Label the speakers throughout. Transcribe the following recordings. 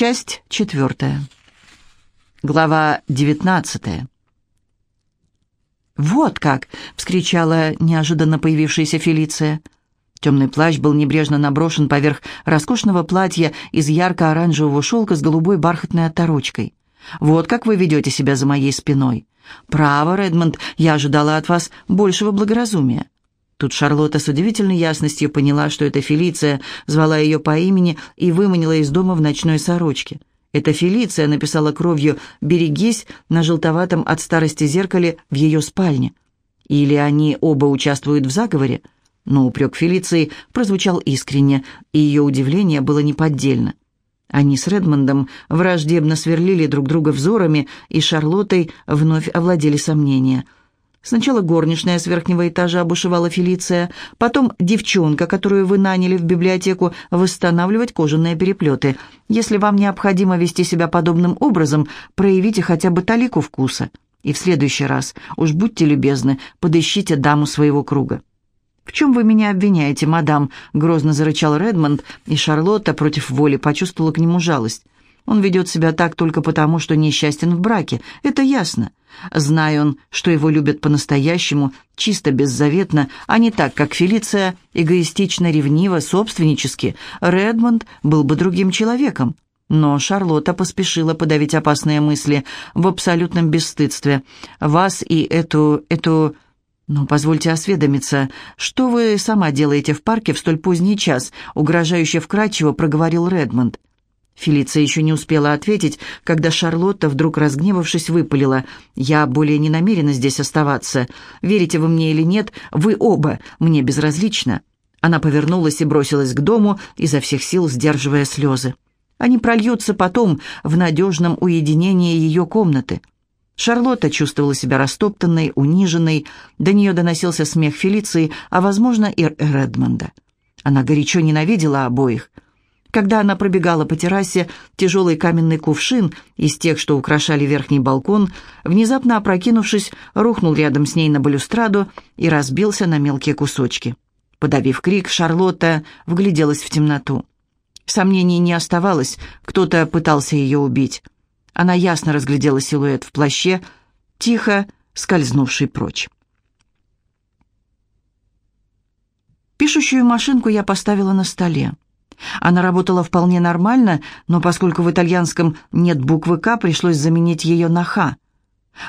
Speaker 1: Часть четвертая. Глава девятнадцатая. «Вот как!» — вскричала неожиданно появившаяся Фелиция. Темный плащ был небрежно наброшен поверх роскошного платья из ярко-оранжевого шелка с голубой бархатной оторочкой. «Вот как вы ведете себя за моей спиной!» «Право, Редмонд, я ожидала от вас большего благоразумия». Тут Шарлотта с удивительной ясностью поняла, что это Фелиция, звала ее по имени и выманила из дома в ночной сорочке. Это Фелиция написала кровью «Берегись» на желтоватом от старости зеркале в ее спальне. Или они оба участвуют в заговоре? Но упрек Фелиции прозвучал искренне, и ее удивление было неподдельно. Они с Редмондом враждебно сверлили друг друга взорами, и Шарлоттой вновь овладели сомнения – Сначала горничная с верхнего этажа обушевала Фелиция, потом девчонка, которую вы наняли в библиотеку восстанавливать кожаные переплеты. Если вам необходимо вести себя подобным образом, проявите хотя бы талику вкуса. И в следующий раз, уж будьте любезны, подыщите даму своего круга. «В чем вы меня обвиняете, мадам?» — грозно зарычал Редмонд, и Шарлотта против воли почувствовала к нему жалость. Он ведет себя так только потому, что несчастен в браке. Это ясно. Зная он, что его любят по-настоящему, чисто беззаветно, а не так, как Фелиция, эгоистично, ревниво, собственнически, Редмонд был бы другим человеком. Но Шарлотта поспешила подавить опасные мысли в абсолютном бесстыдстве. «Вас и эту... эту...» «Ну, позвольте осведомиться, что вы сама делаете в парке в столь поздний час?» угрожающе вкрадчиво проговорил Редмонд. Фелиция еще не успела ответить, когда Шарлотта, вдруг разгневавшись, выпалила. «Я более не намерена здесь оставаться. Верите вы мне или нет, вы оба, мне безразлично». Она повернулась и бросилась к дому, изо всех сил сдерживая слезы. Они прольются потом в надежном уединении ее комнаты. Шарлотта чувствовала себя растоптанной, униженной, до нее доносился смех Фелиции, а, возможно, и Редмонда. Она горячо ненавидела обоих – когда она пробегала по террасе, тяжелый каменный кувшин из тех, что украшали верхний балкон, внезапно опрокинувшись, рухнул рядом с ней на балюстраду и разбился на мелкие кусочки. Подавив крик, Шарлотта вгляделась в темноту. Сомнений не оставалось, кто-то пытался ее убить. Она ясно разглядела силуэт в плаще, тихо скользнувший прочь. Пишущую машинку я поставила на столе. Она работала вполне нормально, но поскольку в итальянском нет буквы «К», пришлось заменить ее на «Х».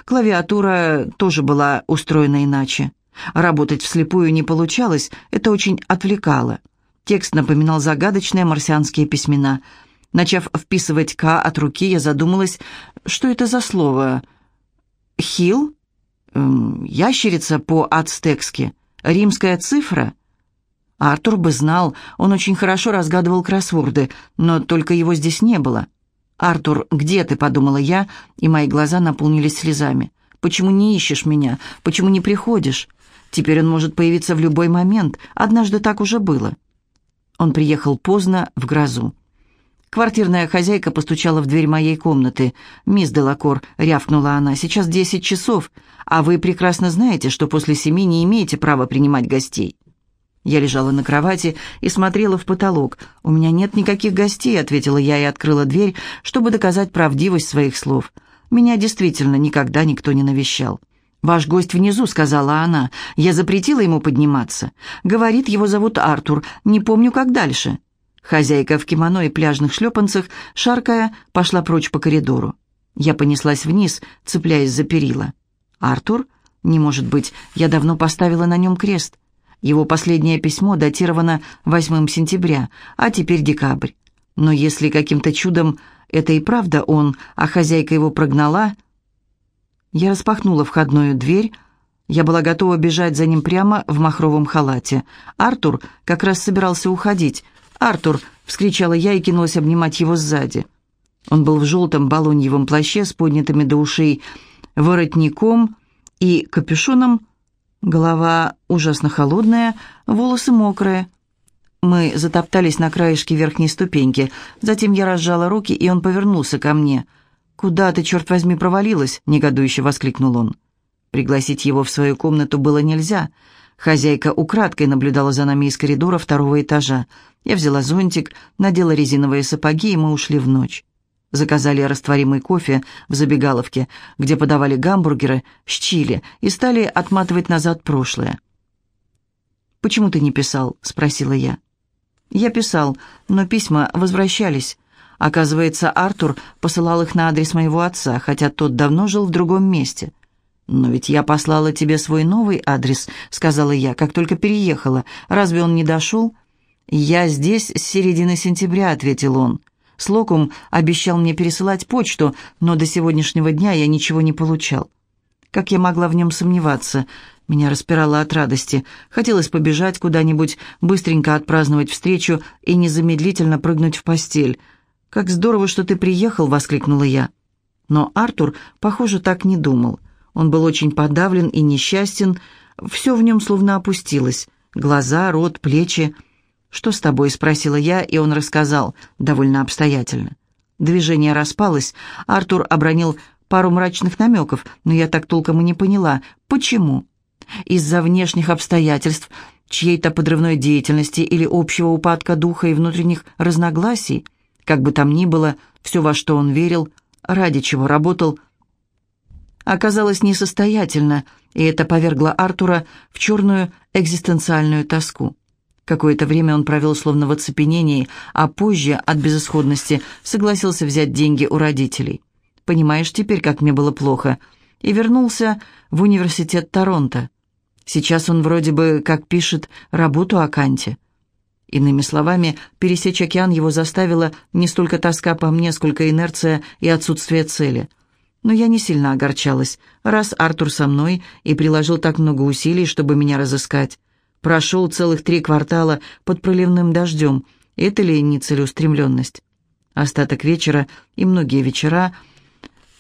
Speaker 1: Клавиатура тоже была устроена иначе. Работать вслепую не получалось, это очень отвлекало. Текст напоминал загадочные марсианские письмена. Начав вписывать «К» от руки, я задумалась, что это за слово? «Хил»? Эм, «Ящерица» по-ацтекски? «Римская цифра»? Артур бы знал, он очень хорошо разгадывал кроссворды, но только его здесь не было. «Артур, где ты?» — подумала я, и мои глаза наполнились слезами. «Почему не ищешь меня? Почему не приходишь? Теперь он может появиться в любой момент. Однажды так уже было». Он приехал поздно, в грозу. Квартирная хозяйка постучала в дверь моей комнаты. «Мисс Делакор», — рявкнула она, — «сейчас десять часов, а вы прекрасно знаете, что после семи не имеете права принимать гостей». Я лежала на кровати и смотрела в потолок. «У меня нет никаких гостей», — ответила я и открыла дверь, чтобы доказать правдивость своих слов. «Меня действительно никогда никто не навещал». «Ваш гость внизу», — сказала она. «Я запретила ему подниматься. Говорит, его зовут Артур. Не помню, как дальше». Хозяйка в кимоно и пляжных шлепанцах, шаркая, пошла прочь по коридору. Я понеслась вниз, цепляясь за перила. «Артур? Не может быть, я давно поставила на нем крест». Его последнее письмо датировано 8 сентября, а теперь декабрь. Но если каким-то чудом это и правда он, а хозяйка его прогнала... Я распахнула входную дверь. Я была готова бежать за ним прямо в махровом халате. Артур как раз собирался уходить. «Артур!» — вскричала я и кинулась обнимать его сзади. Он был в желтом балоньевом плаще с поднятыми до ушей воротником и капюшоном, Голова ужасно холодная, волосы мокрые. Мы затоптались на краешке верхней ступеньки. Затем я разжала руки, и он повернулся ко мне. «Куда ты, черт возьми, провалилась?» — негодующе воскликнул он. Пригласить его в свою комнату было нельзя. Хозяйка украдкой наблюдала за нами из коридора второго этажа. Я взяла зонтик, надела резиновые сапоги, и мы ушли в ночь. Заказали растворимый кофе в забегаловке, где подавали гамбургеры с чили и стали отматывать назад прошлое. «Почему ты не писал?» — спросила я. Я писал, но письма возвращались. Оказывается, Артур посылал их на адрес моего отца, хотя тот давно жил в другом месте. «Но ведь я послала тебе свой новый адрес», — сказала я, как только переехала. «Разве он не дошел?» «Я здесь с середины сентября», — ответил он. Слокум обещал мне пересылать почту, но до сегодняшнего дня я ничего не получал. Как я могла в нем сомневаться? Меня распирало от радости. Хотелось побежать куда-нибудь, быстренько отпраздновать встречу и незамедлительно прыгнуть в постель. «Как здорово, что ты приехал!» — воскликнула я. Но Артур, похоже, так не думал. Он был очень подавлен и несчастен. Все в нем словно опустилось. Глаза, рот, плечи. «Что с тобой?» — спросила я, и он рассказал, довольно обстоятельно. Движение распалось. Артур обронил пару мрачных намеков, но я так толком и не поняла, почему из-за внешних обстоятельств, чьей-то подрывной деятельности или общего упадка духа и внутренних разногласий, как бы там ни было, все, во что он верил, ради чего работал, оказалось несостоятельно, и это повергло Артура в черную экзистенциальную тоску. Какое-то время он провел словно в оцепенении, а позже, от безысходности, согласился взять деньги у родителей. «Понимаешь теперь, как мне было плохо?» и вернулся в университет Торонто. Сейчас он вроде бы, как пишет, работу о Канте. Иными словами, пересечь океан его заставила не столько тоска по мне, сколько инерция и отсутствие цели. Но я не сильно огорчалась, раз Артур со мной и приложил так много усилий, чтобы меня разыскать. Прошел целых три квартала под проливным дождем. Это ли не целеустремленность? Остаток вечера и многие вечера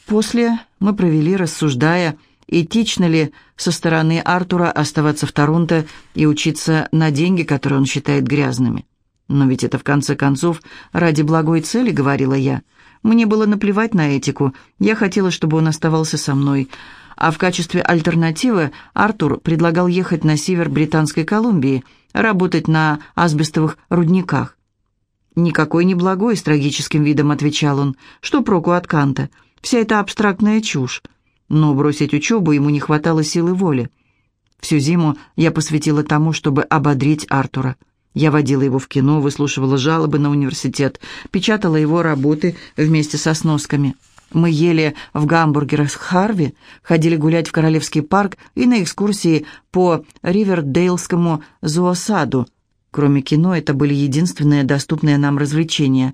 Speaker 1: после мы провели, рассуждая, этично ли со стороны Артура оставаться в Торонто и учиться на деньги, которые он считает грязными. «Но ведь это, в конце концов, ради благой цели», — говорила я. «Мне было наплевать на этику. Я хотела, чтобы он оставался со мной. А в качестве альтернативы Артур предлагал ехать на север Британской Колумбии, работать на асбестовых рудниках. «Никакой не благой», — с трагическим видом отвечал он. «Что проку от Канта? Вся эта абстрактная чушь но бросить учебу ему не хватало силы воли. Всю зиму я посвятила тому, чтобы ободрить Артура. Я водила его в кино, выслушивала жалобы на университет, печатала его работы вместе со сносками. Мы ели в гамбургерах Харви, ходили гулять в Королевский парк и на экскурсии по Ривердейлскому зоосаду. Кроме кино, это были единственные доступные нам развлечения.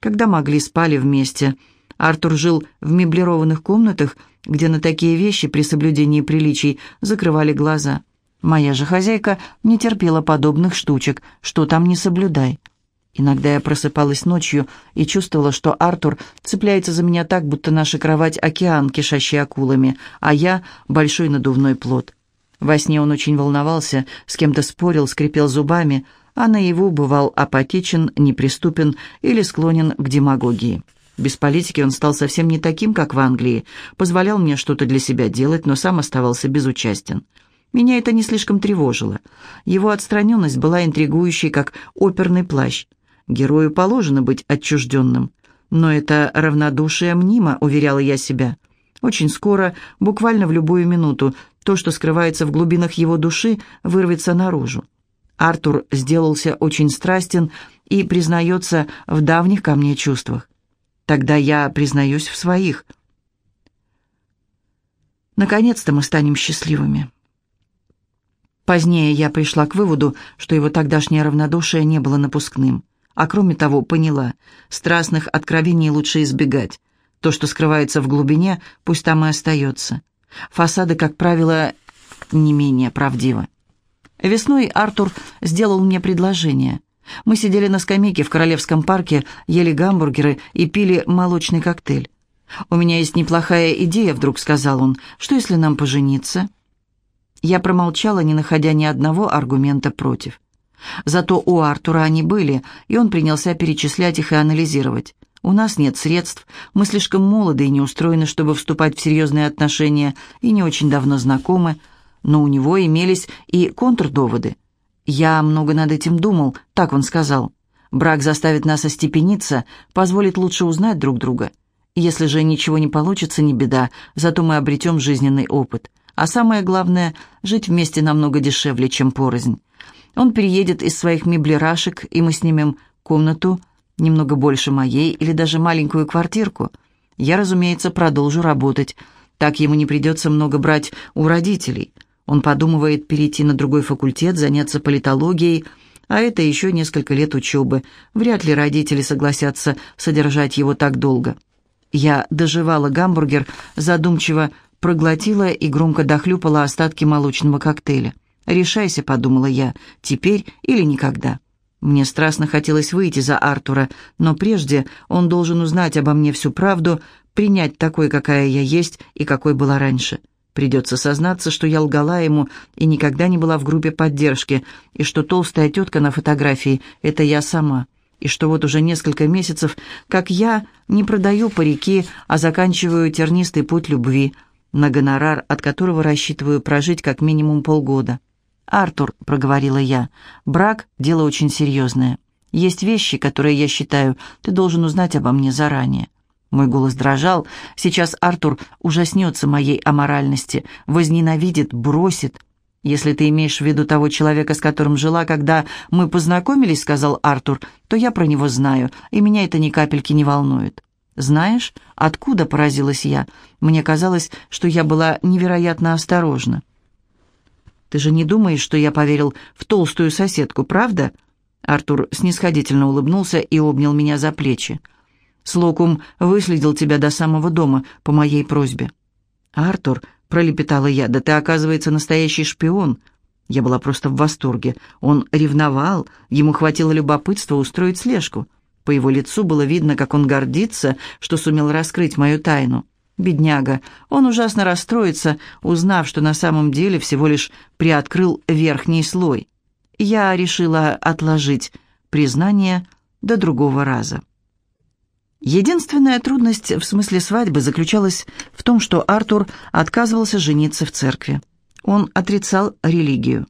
Speaker 1: Когда могли, спали вместе. Артур жил в меблированных комнатах, где на такие вещи при соблюдении приличий закрывали глаза. Моя же хозяйка не терпела подобных штучек, что там не соблюдай. Иногда я просыпалась ночью и чувствовала, что Артур цепляется за меня так, будто наша кровать — океан, кишащий акулами, а я — большой надувной плод. Во сне он очень волновался, с кем-то спорил, скрипел зубами, а наяву бывал апатичен, неприступен или склонен к демагогии. Без политики он стал совсем не таким, как в Англии. Позволял мне что-то для себя делать, но сам оставался безучастен. Меня это не слишком тревожило. Его отстраненность была интригующей, как оперный плащ. Герою положено быть отчужденным. Но это равнодушие мнимо, уверяла я себя. Очень скоро, буквально в любую минуту, то, что скрывается в глубинах его души, вырвется наружу. Артур сделался очень страстен и признается в давних ко мне чувствах. Тогда я признаюсь в своих. Наконец-то мы станем счастливыми. Позднее я пришла к выводу, что его тогдашнее равнодушие не было напускным. А кроме того, поняла, страстных откровений лучше избегать. То, что скрывается в глубине, пусть там и остается. Фасады, как правило, не менее правдивы. Весной Артур сделал мне предложение. Мы сидели на скамейке в Королевском парке, ели гамбургеры и пили молочный коктейль. «У меня есть неплохая идея», — вдруг сказал он. «Что, если нам пожениться?» Я промолчала, не находя ни одного аргумента против. Зато у Артура они были, и он принялся перечислять их и анализировать. «У нас нет средств, мы слишком молоды и не устроены, чтобы вступать в серьезные отношения, и не очень давно знакомы, но у него имелись и контрдоводы. Я много над этим думал, так он сказал. Брак заставит нас остепениться, позволит лучше узнать друг друга. Если же ничего не получится, не беда, зато мы обретем жизненный опыт. А самое главное, жить вместе намного дешевле, чем порознь. Он переедет из своих меблерашек, и мы снимем комнату, немного больше моей, или даже маленькую квартирку. Я, разумеется, продолжу работать. Так ему не придется много брать у родителей. Он подумывает перейти на другой факультет, заняться политологией, а это еще несколько лет учебы. Вряд ли родители согласятся содержать его так долго. Я доживала гамбургер, задумчиво проглотила и громко дохлюпала остатки молочного коктейля. «Решайся», — подумала я, — «теперь или никогда». Мне страстно хотелось выйти за Артура, но прежде он должен узнать обо мне всю правду, принять такой, какая я есть и какой была раньше. Придется сознаться, что я лгала ему и никогда не была в группе поддержки, и что толстая тетка на фотографии — это я сама, и что вот уже несколько месяцев, как я, не продаю парики, а заканчиваю тернистый путь любви, на гонорар, от которого рассчитываю прожить как минимум полгода. «Артур», — проговорила я, — «брак — дело очень серьезное. Есть вещи, которые, я считаю, ты должен узнать обо мне заранее. Мой голос дрожал. Сейчас Артур ужаснется моей аморальности, возненавидит, бросит. «Если ты имеешь в виду того человека, с которым жила, когда мы познакомились», — сказал Артур, — «то я про него знаю, и меня это ни капельки не волнует». «Знаешь, откуда?» — поразилась я. Мне казалось, что я была невероятно осторожна. «Ты же не думаешь, что я поверил в толстую соседку, правда?» Артур снисходительно улыбнулся и обнял меня за плечи. Слокум выследил тебя до самого дома по моей просьбе». «Артур», — пролепетала я, — «да ты, оказывается, настоящий шпион». Я была просто в восторге. Он ревновал, ему хватило любопытства устроить слежку. По его лицу было видно, как он гордится, что сумел раскрыть мою тайну. Бедняга, он ужасно расстроится, узнав, что на самом деле всего лишь приоткрыл верхний слой. Я решила отложить признание до другого раза. Единственная трудность в смысле свадьбы заключалась в том, что Артур отказывался жениться в церкви. Он отрицал религию.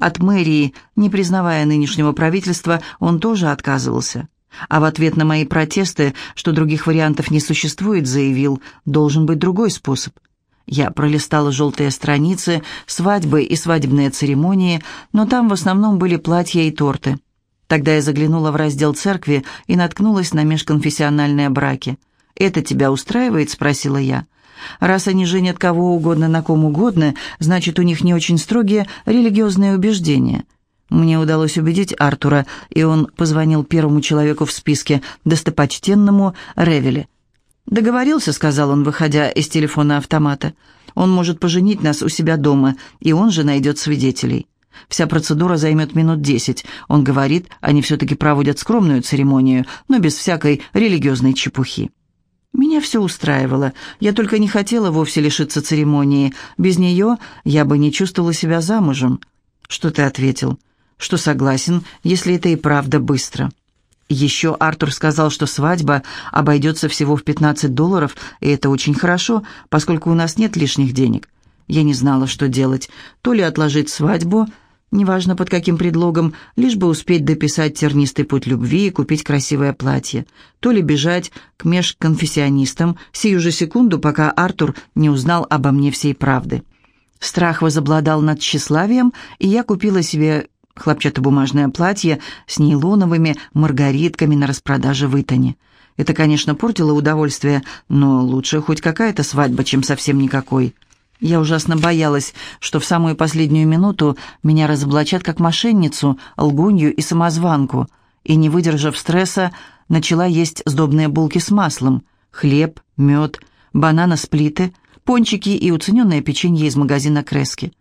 Speaker 1: От мэрии, не признавая нынешнего правительства, он тоже отказывался. А в ответ на мои протесты, что других вариантов не существует, заявил, должен быть другой способ. Я пролистала желтые страницы, свадьбы и свадебные церемонии, но там в основном были платья и торты. Тогда я заглянула в раздел церкви и наткнулась на межконфессиональные браки. «Это тебя устраивает?» – спросила я. «Раз они женят кого угодно на ком угодно, значит, у них не очень строгие религиозные убеждения». Мне удалось убедить Артура, и он позвонил первому человеку в списке, достопочтенному Ревеле. «Договорился», — сказал он, выходя из телефона автомата. «Он может поженить нас у себя дома, и он же найдет свидетелей». Вся процедура займет минут десять. Он говорит, они все-таки проводят скромную церемонию, но без всякой религиозной чепухи. Меня все устраивало. Я только не хотела вовсе лишиться церемонии. Без нее я бы не чувствовала себя замужем. Что ты ответил? Что согласен, если это и правда быстро. Еще Артур сказал, что свадьба обойдется всего в 15 долларов, и это очень хорошо, поскольку у нас нет лишних денег. Я не знала, что делать. То ли отложить свадьбу, неважно под каким предлогом, лишь бы успеть дописать тернистый путь любви и купить красивое платье, то ли бежать к межконфессионистам сию же секунду, пока Артур не узнал обо мне всей правды. Страх возобладал над тщеславием, и я купила себе хлопчатобумажное платье с нейлоновыми маргаритками на распродаже в Итоне. Это, конечно, портило удовольствие, но лучше хоть какая-то свадьба, чем совсем никакой. Я ужасно боялась, что в самую последнюю минуту меня разоблачат как мошенницу, лгунью и самозванку, и, не выдержав стресса, начала есть сдобные булки с маслом, хлеб, мед, банана-сплиты, пончики и уцененное печенье из магазина Крески.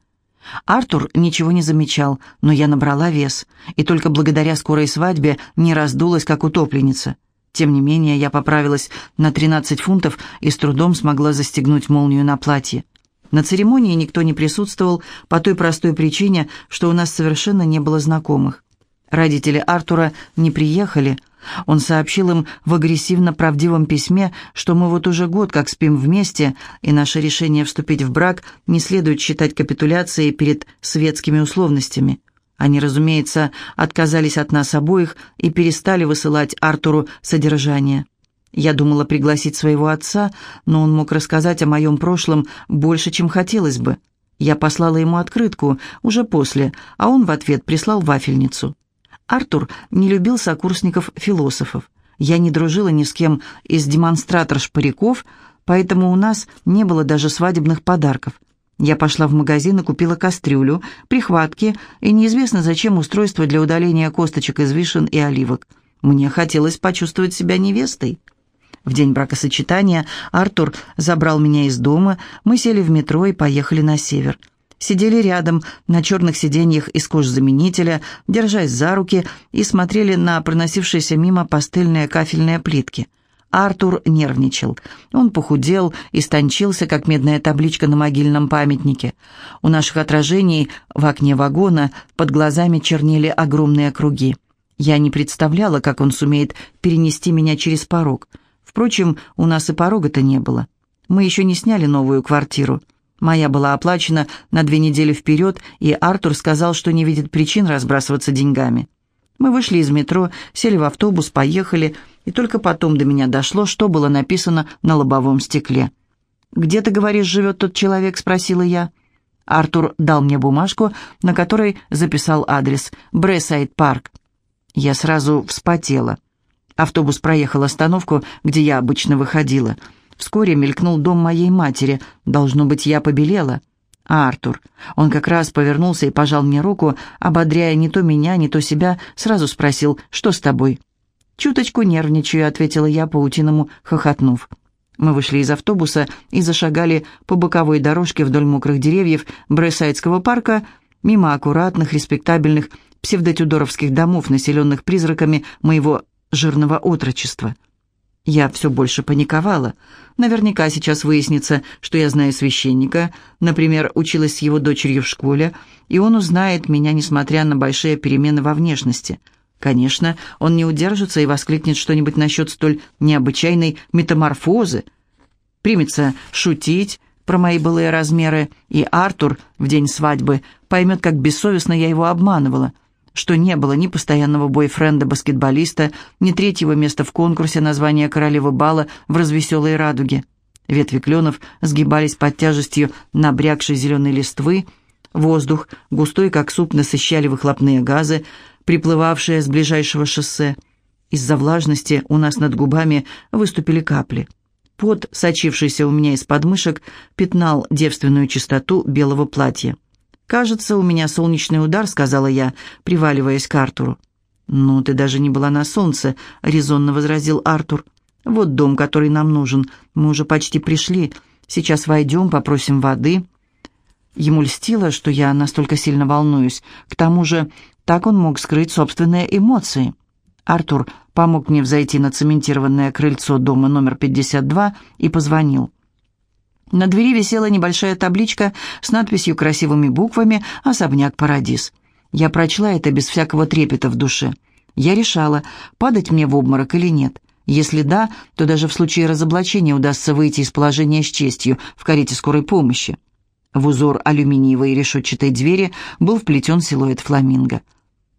Speaker 1: Артур ничего не замечал, но я набрала вес, и только благодаря скорой свадьбе не раздулась, как утопленница. Тем не менее, я поправилась на 13 фунтов и с трудом смогла застегнуть молнию на платье. На церемонии никто не присутствовал по той простой причине, что у нас совершенно не было знакомых. Родители Артура не приехали. Он сообщил им в агрессивно-правдивом письме, что мы вот уже год как спим вместе, и наше решение вступить в брак не следует считать капитуляцией перед светскими условностями. Они, разумеется, отказались от нас обоих и перестали высылать Артуру содержание. Я думала пригласить своего отца, но он мог рассказать о моем прошлом больше, чем хотелось бы. Я послала ему открытку уже после, а он в ответ прислал вафельницу. Артур не любил сокурсников-философов. Я не дружила ни с кем из демонстратор-шпаряков, поэтому у нас не было даже свадебных подарков. Я пошла в магазин и купила кастрюлю, прихватки и неизвестно зачем устройство для удаления косточек из вишен и оливок. Мне хотелось почувствовать себя невестой. В день бракосочетания Артур забрал меня из дома, мы сели в метро и поехали на север. Сидели рядом, на черных сиденьях из кожзаменителя, держась за руки и смотрели на проносившиеся мимо пастельные кафельные плитки. Артур нервничал. Он похудел, истончился, как медная табличка на могильном памятнике. У наших отражений в окне вагона под глазами чернели огромные круги. Я не представляла, как он сумеет перенести меня через порог. Впрочем, у нас и порога-то не было. Мы еще не сняли новую квартиру. Моя была оплачена на две недели вперед, и Артур сказал, что не видит причин разбрасываться деньгами. Мы вышли из метро, сели в автобус, поехали, и только потом до меня дошло, что было написано на лобовом стекле. «Где, ты говоришь, живет тот человек?» — спросила я. Артур дал мне бумажку, на которой записал адрес «Брессайд парк». Я сразу вспотела. Автобус проехал остановку, где я обычно выходила. Вскоре мелькнул дом моей матери. Должно быть, я побелела. А Артур. Он как раз повернулся и пожал мне руку, ободряя не то меня, не то себя, сразу спросил, что с тобой? «Чуточку нервничаю», — ответила я, паутиному хохотнув. Мы вышли из автобуса и зашагали по боковой дорожке вдоль мокрых деревьев Бресайдского парка, мимо аккуратных, респектабельных псевдотюдоровских домов, населенных призраками моего жирного отрочества. Я все больше паниковала. Наверняка сейчас выяснится, что я знаю священника, например, училась с его дочерью в школе, и он узнает меня, несмотря на большие перемены во внешности. Конечно, он не удержится и воскликнет что-нибудь насчет столь необычайной метаморфозы. Примется шутить про мои былые размеры, и Артур в день свадьбы поймет, как бессовестно я его обманывала — что не было ни постоянного бойфренда-баскетболиста, ни третьего места в конкурсе названия королевы бала в «Развеселой радуге». Ветви кленов сгибались под тяжестью набрякшей зеленой листвы, воздух, густой как суп, насыщали выхлопные газы, приплывавшие с ближайшего шоссе. Из-за влажности у нас над губами выступили капли. Пот, сочившийся у меня из подмышек, пятнал девственную чистоту белого платья. «Кажется, у меня солнечный удар», — сказала я, приваливаясь к Артуру. «Ну, ты даже не была на солнце», — резонно возразил Артур. «Вот дом, который нам нужен. Мы уже почти пришли. Сейчас войдем, попросим воды». Ему льстило, что я настолько сильно волнуюсь. К тому же, так он мог скрыть собственные эмоции. Артур помог мне взойти на цементированное крыльцо дома номер 52 и позвонил. На двери висела небольшая табличка с надписью красивыми буквами «Особняк Парадис». Я прочла это без всякого трепета в душе. Я решала, падать мне в обморок или нет. Если да, то даже в случае разоблачения удастся выйти из положения с честью в карете скорой помощи. В узор алюминиевой решетчатой двери был вплетен силуэт фламинго.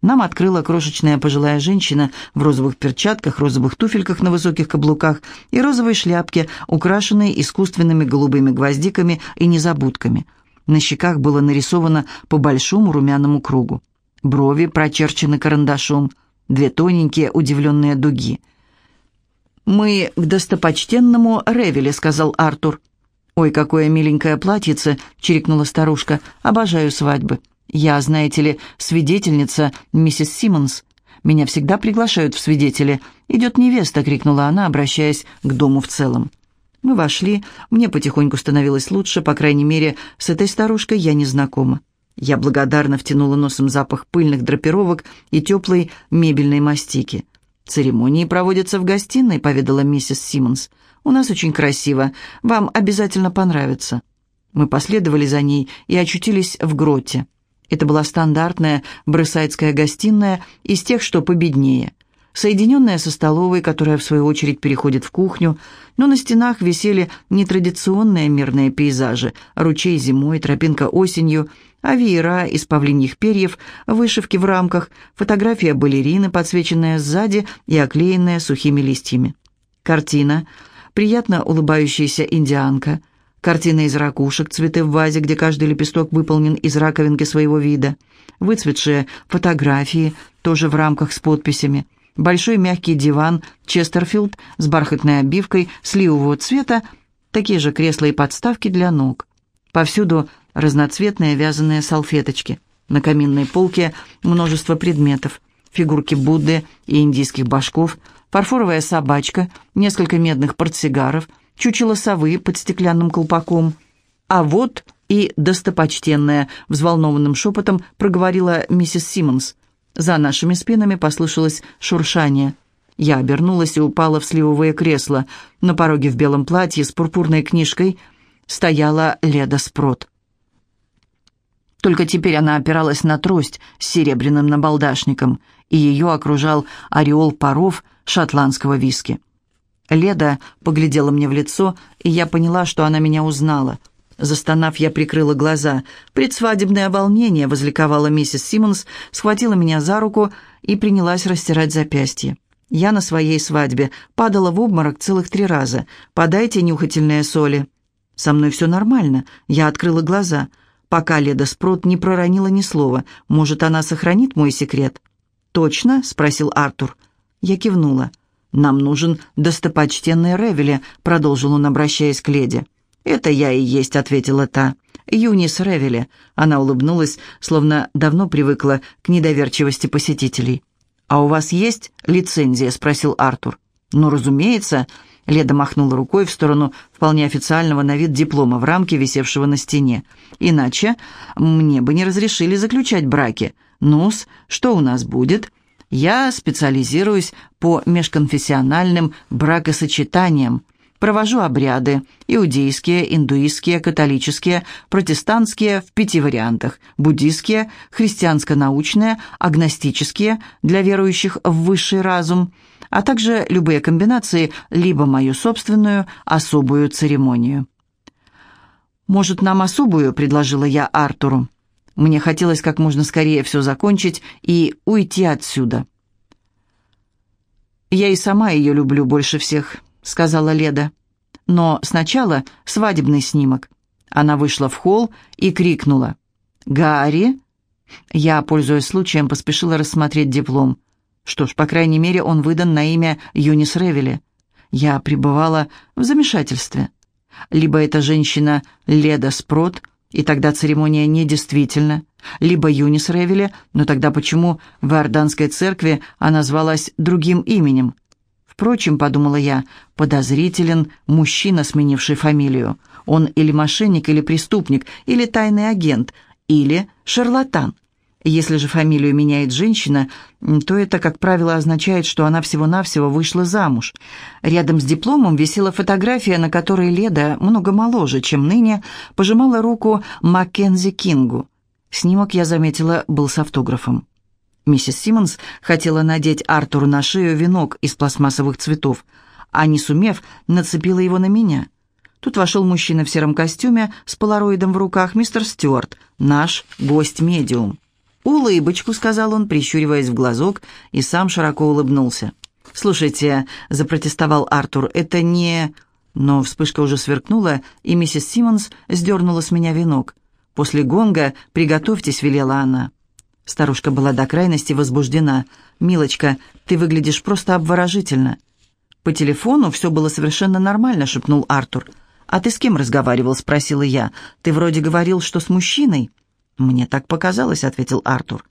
Speaker 1: Нам открыла крошечная пожилая женщина в розовых перчатках, розовых туфельках на высоких каблуках и розовой шляпке, украшенной искусственными голубыми гвоздиками и незабудками. На щеках было нарисовано по большому румяному кругу. Брови прочерчены карандашом, две тоненькие удивленные дуги. «Мы к достопочтенному Ревеле», — сказал Артур. «Ой, какое миленькое платьице!» — чирикнула старушка. «Обожаю свадьбы». «Я, знаете ли, свидетельница, миссис Симмонс. Меня всегда приглашают в свидетели. Идет невеста!» — крикнула она, обращаясь к дому в целом. Мы вошли, мне потихоньку становилось лучше, по крайней мере, с этой старушкой я не знакома. Я благодарно втянула носом запах пыльных драпировок и теплой мебельной мастики. «Церемонии проводятся в гостиной», — поведала миссис Симмонс. «У нас очень красиво. Вам обязательно понравится». Мы последовали за ней и очутились в гроте. Это была стандартная брысайдская гостиная из тех, что победнее, соединенная со столовой, которая в свою очередь переходит в кухню, но на стенах висели нетрадиционные мирные пейзажи, ручей зимой, тропинка осенью а веера из павлиньих перьев, вышивки в рамках, фотография балерины, подсвеченная сзади и оклеенная сухими листьями. Картина, приятно улыбающаяся индианка, картина из ракушек, цветы в вазе, где каждый лепесток выполнен из раковинки своего вида, выцветшие фотографии, тоже в рамках с подписями, большой мягкий диван Честерфилд с бархатной обивкой сливового цвета, такие же кресла и подставки для ног. Повсюду разноцветные вязаные салфеточки. На каминной полке множество предметов. Фигурки Будды и индийских башков, фарфоровая собачка, несколько медных портсигаров, чучело совы под стеклянным колпаком. А вот и достопочтенная, взволнованным шепотом проговорила миссис Симмонс. За нашими спинами послышалось шуршание. Я обернулась и упала в сливовое кресло. На пороге в белом платье с пурпурной книжкой стояла Леда Спрот. Только теперь она опиралась на трость с серебряным набалдашником, и ее окружал ореол паров шотландского виски. Леда поглядела мне в лицо, и я поняла, что она меня узнала. Застонав, я прикрыла глаза. Предсвадебное волнение, возликовала миссис Симмонс, схватила меня за руку и принялась растирать запястье. Я на своей свадьбе падала в обморок целых три раза. «Подайте нюхательные соли». «Со мной все нормально». Я открыла глаза пока Леда Спрот не проронила ни слова. Может, она сохранит мой секрет? «Точно?» — спросил Артур. Я кивнула. «Нам нужен достопочтенный Ревеле», — продолжил он, обращаясь к леди. «Это я и есть», — ответила та. «Юнис Ревеле». Она улыбнулась, словно давно привыкла к недоверчивости посетителей. «А у вас есть лицензия?» — спросил Артур. «Ну, разумеется», Леда махнула рукой в сторону вполне официального на вид диплома в рамке, висевшего на стене. «Иначе мне бы не разрешили заключать браки. Ну-с, что у нас будет?» «Я специализируюсь по межконфессиональным бракосочетаниям. Провожу обряды – иудейские, индуистские, католические, протестантские в пяти вариантах, буддийские, христианско-научные, агностические для верующих в высший разум – а также любые комбинации, либо мою собственную особую церемонию. «Может, нам особую?» – предложила я Артуру. Мне хотелось как можно скорее все закончить и уйти отсюда. «Я и сама ее люблю больше всех», — сказала Леда. «Но сначала свадебный снимок». Она вышла в холл и крикнула. «Гарри!» Я, пользуясь случаем, поспешила рассмотреть диплом. Что ж, по крайней мере, он выдан на имя Юнис Ревели. Я пребывала в замешательстве. Либо эта женщина Леда Спрот, и тогда церемония недействительна, либо Юнис Ревели, но тогда почему в Иорданской церкви она звалась другим именем? Впрочем, подумала я, подозрителен мужчина, сменивший фамилию. Он или мошенник, или преступник, или тайный агент, или шарлатан. Если же фамилию меняет женщина, то это, как правило, означает, что она всего-навсего вышла замуж. Рядом с дипломом висела фотография, на которой Леда, много моложе, чем ныне, пожимала руку Маккензи Кингу. Снимок, я заметила, был с автографом. Миссис Симмонс хотела надеть Артуру на шею венок из пластмассовых цветов, а не сумев, нацепила его на меня. Тут вошел мужчина в сером костюме с полароидом в руках, мистер Стюарт, наш гость-медиум. «Улыбочку», — сказал он, прищуриваясь в глазок, и сам широко улыбнулся. «Слушайте», — запротестовал Артур, — «это не...» Но вспышка уже сверкнула, и миссис Симмонс сдернула с меня венок. «После гонга приготовьтесь», — велела она. Старушка была до крайности возбуждена. «Милочка, ты выглядишь просто обворожительно». «По телефону все было совершенно нормально», — шепнул Артур. «А ты с кем разговаривал?» — спросила я. «Ты вроде говорил, что с мужчиной». «Мне так показалось», — ответил Артур.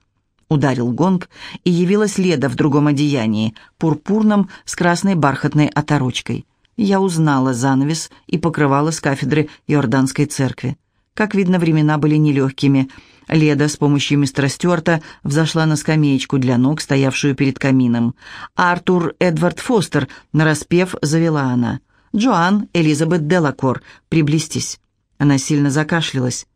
Speaker 1: Ударил гонг, и явилась Леда в другом одеянии, пурпурном, с красной бархатной оторочкой. Я узнала занавес и покрывала с кафедры Иорданской церкви. Как видно, времена были нелегкими. Леда с помощью мистера Стюарта взошла на скамеечку для ног, стоявшую перед камином. «Артур Эдвард Фостер», нараспев, завела она. «Джоан Элизабет Делакор, приблизьтесь». Она сильно закашлялась.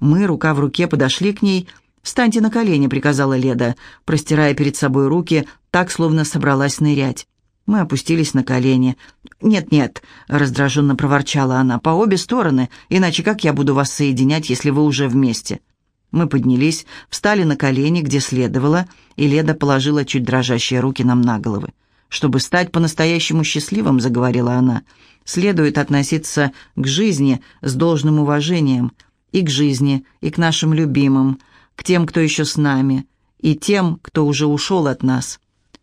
Speaker 1: Мы, рука в руке, подошли к ней. «Встаньте на колени», — приказала Леда, простирая перед собой руки, так, словно собралась нырять. Мы опустились на колени. «Нет-нет», — раздраженно проворчала она, — «по обе стороны, иначе как я буду вас соединять, если вы уже вместе?» Мы поднялись, встали на колени, где следовало, и Леда положила чуть дрожащие руки нам на головы. «Чтобы стать по-настоящему счастливым», — заговорила она, — «следует относиться к жизни с должным уважением, и к жизни, и к нашим любимым, к тем, кто еще с нами, и тем, кто уже ушел от нас.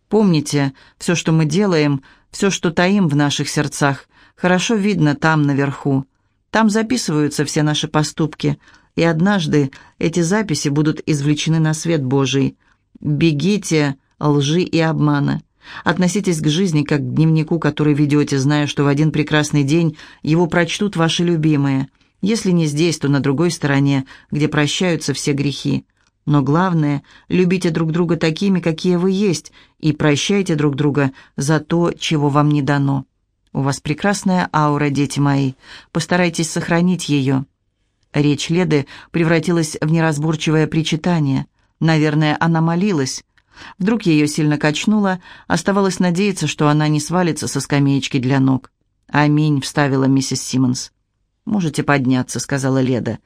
Speaker 1: Помните, все, что мы делаем, все, что таим в наших сердцах, хорошо видно там, наверху. Там записываются все наши поступки, и однажды эти записи будут извлечены на свет Божий. Бегите лжи и обмана. Относитесь к жизни как к дневнику, который ведете, зная, что в один прекрасный день его прочтут ваши любимые. Если не здесь, то на другой стороне, где прощаются все грехи. Но главное, любите друг друга такими, какие вы есть, и прощайте друг друга за то, чего вам не дано. У вас прекрасная аура, дети мои. Постарайтесь сохранить ее». Речь Леды превратилась в неразборчивое причитание. Наверное, она молилась. Вдруг ее сильно качнуло, оставалось надеяться, что она не свалится со скамеечки для ног. «Аминь», — вставила миссис Симмонс. «Можете подняться», — сказала Леда.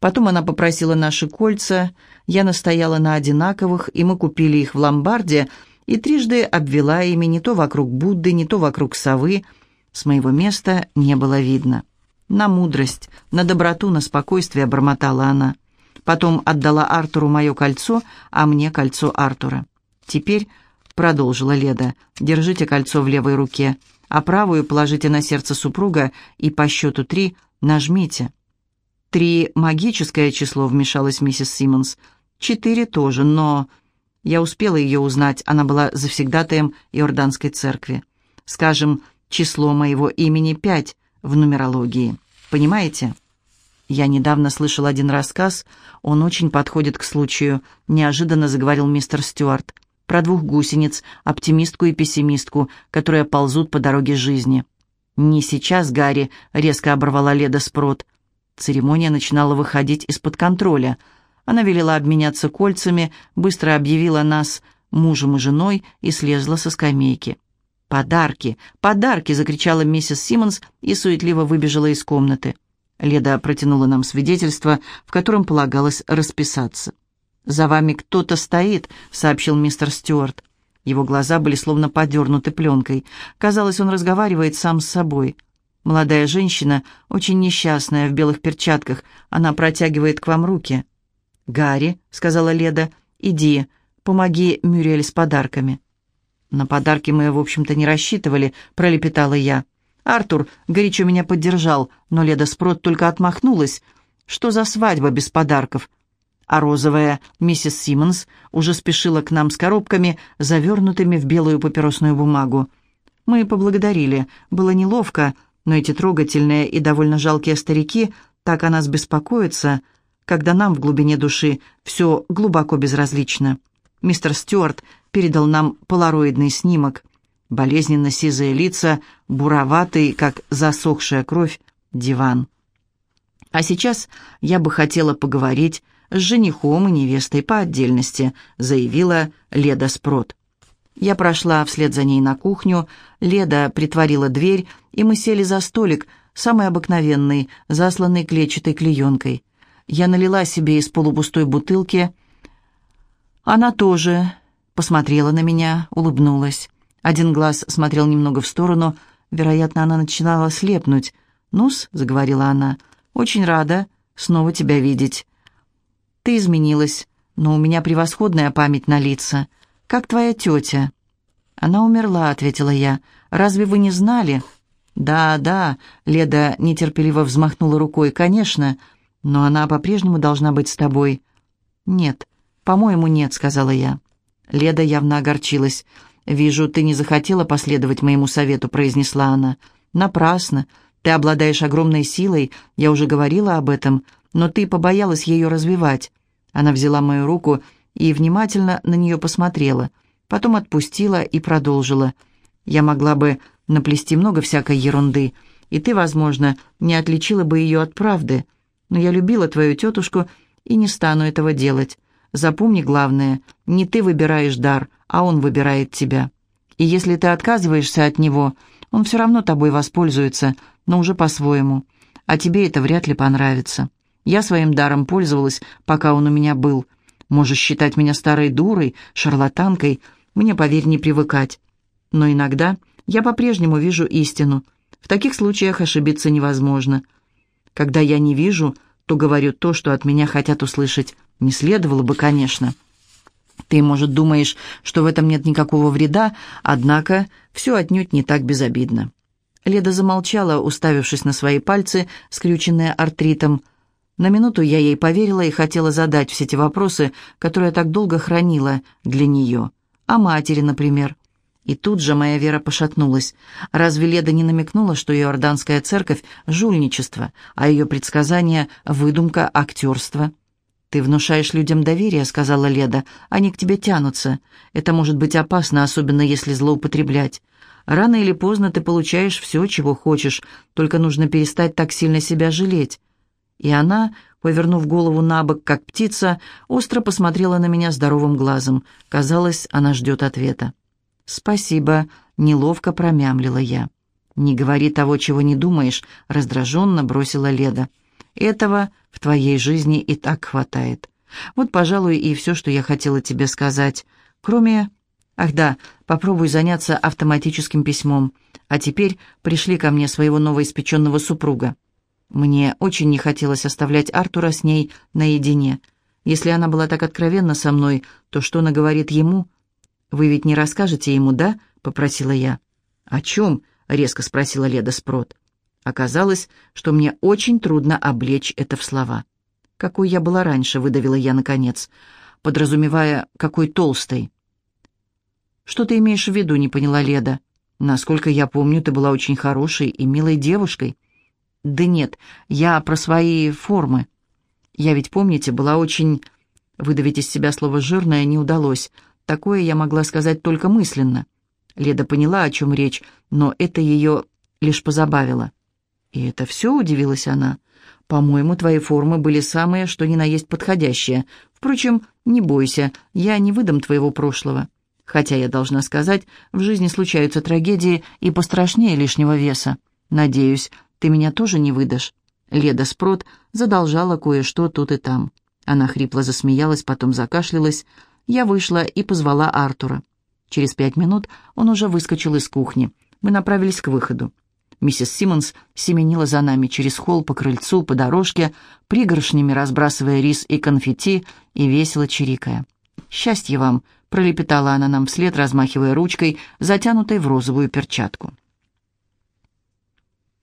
Speaker 1: Потом она попросила наши кольца, я настояла на одинаковых, и мы купили их в ломбарде, и трижды обвела ими не то вокруг Будды, не то вокруг совы. С моего места не было видно. На мудрость, на доброту, на спокойствие бормотала она. Потом отдала Артуру мое кольцо, а мне кольцо Артура. Теперь, продолжила Леда, держите кольцо в левой руке, а правую положите на сердце супруга и по счету три нажмите. «Три — магическое число», — вмешалась миссис Симмонс. «Четыре тоже, но...» Я успела ее узнать, она была завсегдатаем Иорданской церкви. Скажем, число моего имени пять в нумерологии. Понимаете? Я недавно слышал один рассказ, он очень подходит к случаю, неожиданно заговорил мистер Стюарт, про двух гусениц, оптимистку и пессимистку, которые ползут по дороге жизни. «Не сейчас, Гарри», — резко оборвала Леда Спрот. Церемония начинала выходить из-под контроля. Она велела обменяться кольцами, быстро объявила нас мужем и женой и слезла со скамейки. «Подарки! Подарки!» — закричала миссис Симмонс и суетливо выбежала из комнаты. Леда протянула нам свидетельство, в котором полагалось расписаться. «За вами кто-то стоит», — сообщил мистер Стюарт. Его глаза были словно подернуты пленкой. Казалось, он разговаривает сам с собой. Молодая женщина, очень несчастная, в белых перчатках, она протягивает к вам руки. «Гарри», — сказала Леда, — «иди, помоги Мюрель с подарками». «На подарки мы, в общем-то, не рассчитывали», — пролепетала я. Артур горячо меня поддержал, но Леда Спрот только отмахнулась. «Что за свадьба без подарков?» А розовая миссис Симмонс уже спешила к нам с коробками, завернутыми в белую папиросную бумагу. Мы поблагодарили. Было неловко, но эти трогательные и довольно жалкие старики так о нас беспокоятся, когда нам в глубине души все глубоко безразлично. Мистер Стюарт передал нам полароидный снимок. Болезненно сизые лица, буроватый, как засохшая кровь, диван. А сейчас я бы хотела поговорить с женихом и невестой по отдельности, заявила Леда Спрот. Я прошла вслед за ней на кухню, Леда притворила дверь, и мы сели за столик, самый обыкновенный, засланный клетчатой клеенкой. Я налила себе из полупустой бутылки. Она тоже посмотрела на меня, улыбнулась. Один глаз смотрел немного в сторону, вероятно, она начинала слепнуть. «Ну-с», — заговорила она, — «очень рада снова тебя видеть. Ты изменилась, но у меня превосходная память на лица. Как твоя тетя?» «Она умерла», — ответила я. «Разве вы не знали?» «Да, да», — Леда нетерпеливо взмахнула рукой. «Конечно, но она по-прежнему должна быть с тобой». «Нет, по-моему, нет», — сказала я. Леда явно огорчилась. «Вижу, ты не захотела последовать моему совету», — произнесла она. «Напрасно. Ты обладаешь огромной силой, я уже говорила об этом, но ты побоялась ее развивать». Она взяла мою руку и внимательно на нее посмотрела, потом отпустила и продолжила. «Я могла бы наплести много всякой ерунды, и ты, возможно, не отличила бы ее от правды, но я любила твою тетушку и не стану этого делать. Запомни главное, не ты выбираешь дар, а он выбирает тебя. И если ты отказываешься от него, он все равно тобой воспользуется, но уже по-своему. А тебе это вряд ли понравится. Я своим даром пользовалась, пока он у меня был. Можешь считать меня старой дурой, шарлатанкой. Мне, поверь, не привыкать. Но иногда я по-прежнему вижу истину. В таких случаях ошибиться невозможно. Когда я не вижу, то говорю то, что от меня хотят услышать. Не следовало бы, конечно. Ты, может, думаешь, что в этом нет никакого вреда, однако все отнюдь не так безобидно. Леда замолчала, уставившись на свои пальцы, скрюченные артритом. На минуту я ей поверила и хотела задать все те вопросы, которые я так долго хранила для нее. О матери, например. И тут же моя вера пошатнулась. Разве Леда не намекнула, что иорданская церковь — жульничество, а ее предсказания — выдумка, актерство? «Ты внушаешь людям доверие», — сказала Леда. «Они к тебе тянутся. Это может быть опасно, особенно если злоупотреблять. Рано или поздно ты получаешь все, чего хочешь, только нужно перестать так сильно себя жалеть». И она, повернув голову на бок, как птица, остро посмотрела на меня здоровым глазом. Казалось, она ждет ответа. «Спасибо», — неловко промямлила я. «Не говори того, чего не думаешь», — раздраженно бросила Леда. Этого в твоей жизни и так хватает. Вот, пожалуй, и все, что я хотела тебе сказать. Кроме... Ах да, попробуй заняться автоматическим письмом. А теперь пришли ко мне своего новоиспеченного супруга. Мне очень не хотелось оставлять Артура с ней наедине. Если она была так откровенна со мной, то что она говорит ему? «Вы ведь не расскажете ему, да?» — попросила я. «О чем?» — резко спросила Леда Спрот. Оказалось, что мне очень трудно облечь это в слова. «Какой я была раньше», — выдавила я наконец, подразумевая, какой толстой. «Что ты имеешь в виду?» — не поняла Леда. «Насколько я помню, ты была очень хорошей и милой девушкой». «Да нет, я про свои формы. Я ведь, помните, была очень...» Выдавить из себя слово «жирное» не удалось. Такое я могла сказать только мысленно. Леда поняла, о чем речь, но это ее лишь позабавило. «И это все?» — удивилась она. «По-моему, твои формы были самые, что ни на есть подходящие. Впрочем, не бойся, я не выдам твоего прошлого. Хотя, я должна сказать, в жизни случаются трагедии и пострашнее лишнего веса. Надеюсь, ты меня тоже не выдашь». Леда Спрот задолжала кое-что тут и там. Она хрипло засмеялась, потом закашлялась. Я вышла и позвала Артура. Через пять минут он уже выскочил из кухни. Мы направились к выходу. Миссис Симмонс семенила за нами через холл по крыльцу, по дорожке, пригоршнями разбрасывая рис и конфетти и весело чирикая. «Счастье вам!» — пролепетала она нам вслед, размахивая ручкой, затянутой в розовую перчатку.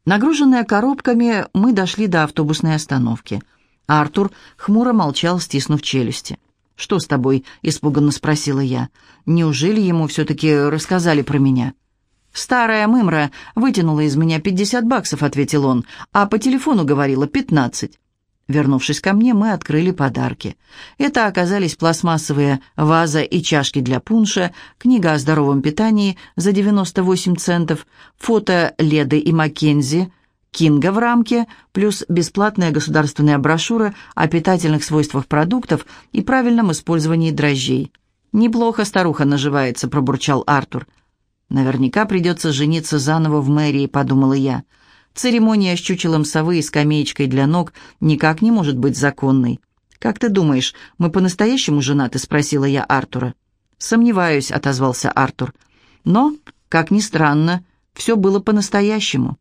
Speaker 1: Нагруженные коробками, мы дошли до автобусной остановки. Артур хмуро молчал, стиснув челюсти. «Что с тобой?» — испуганно спросила я. «Неужели ему все-таки рассказали про меня?» «Старая мымра вытянула из меня пятьдесят баксов», — ответил он, «а по телефону говорила пятнадцать». Вернувшись ко мне, мы открыли подарки. Это оказались пластмассовые ваза и чашки для пунша, книга о здоровом питании за 98 центов, фото Леды и Маккензи, Кинга в рамке, плюс бесплатная государственная брошюра о питательных свойствах продуктов и правильном использовании дрожжей. «Неплохо старуха наживается», — пробурчал Артур. «Наверняка придется жениться заново в мэрии», — подумала я. «Церемония с чучелом совы и скамеечкой для ног никак не может быть законной». «Как ты думаешь, мы по-настоящему женаты?» — спросила я Артура. «Сомневаюсь», — отозвался Артур. «Но, как ни странно, все было по-настоящему».